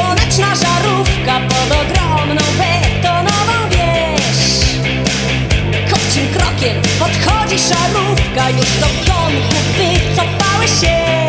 Słoneczna żarówka pod ogromną betonową wieś. Kocim krokiem podchodzi szarówka Już do domku wycofały się.